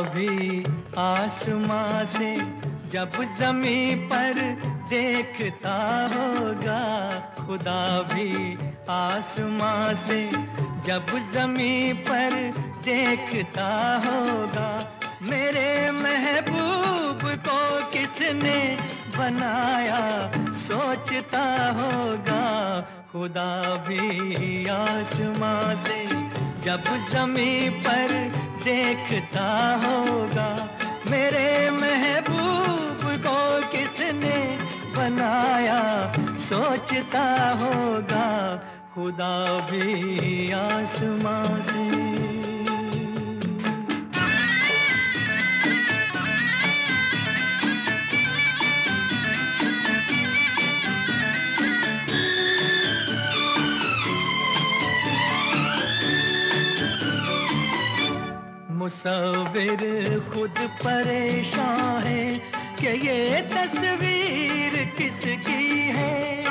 भी आसमां से जब जमी पर देखता होगा। खुदा भी आसमां से जब जमी पर देखता होगा। मेरे महबूब को किसने बनाया? सोचता होगा। खुदा भी आसमां से जब जमी पर देखता होगा मेरे महबूब को किसने बनाया? सोचता होगा खुदा भी आसमां से। मुसविर खुद परेशान है कि ये तस्वीर किसकी है?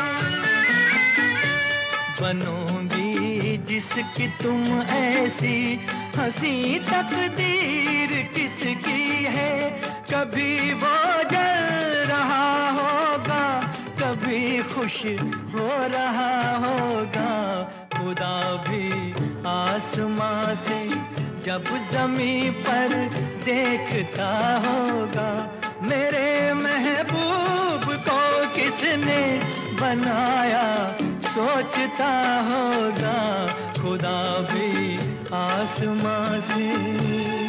बनोगी जिसकी तुम ऐसी हँसी तकदीर किसकी है? कभी वो जल रहा होगा, कभी खुश हो रहा होगा। खुदा भी आसमां से जब जमी पर देखता होगा, मेरे महबूब को किसने बनाया? सोचता होगा, खुदा भी आसमां से।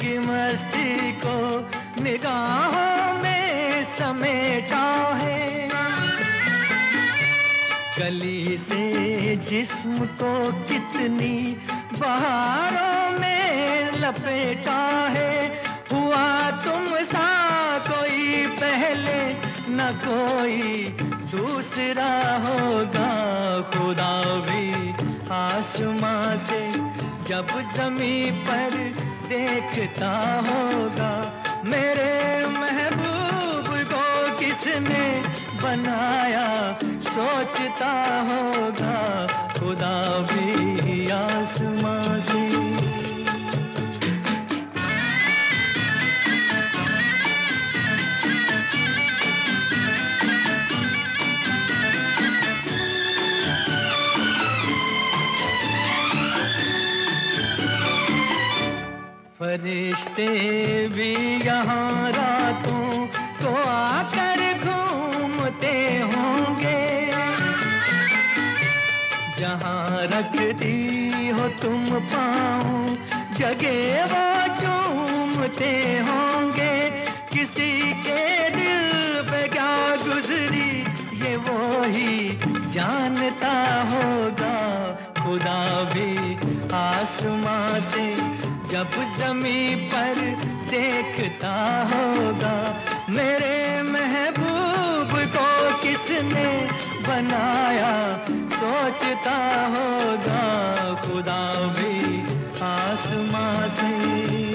की मस्ती को निगाहों में समेटा है। गली से जिस्म को कितनी बहारों में लपेटा है। हुआ तुम सा कोई पहले, न कोई दूसरा होगा। खुदा भी आसमां से जब जमी पर देखता होगा मेरे महबूब को किसने बनाया? सोचता होगा खुदा भी आसमां से। फरिश्ते भी यहाँ रातों को आकर घूमते होंगे। जहाँ रखती हो तुम पाओ जगे वो चूमते होंगे। किसी के दिल पे क्या गुजरी, ये वो ही जानता होगा। खुदा भी आसमां से जब जमी पर देखता होगा, मेरे महबूब को किसने बनाया? सोचता होगा, खुदा भी आसमां से।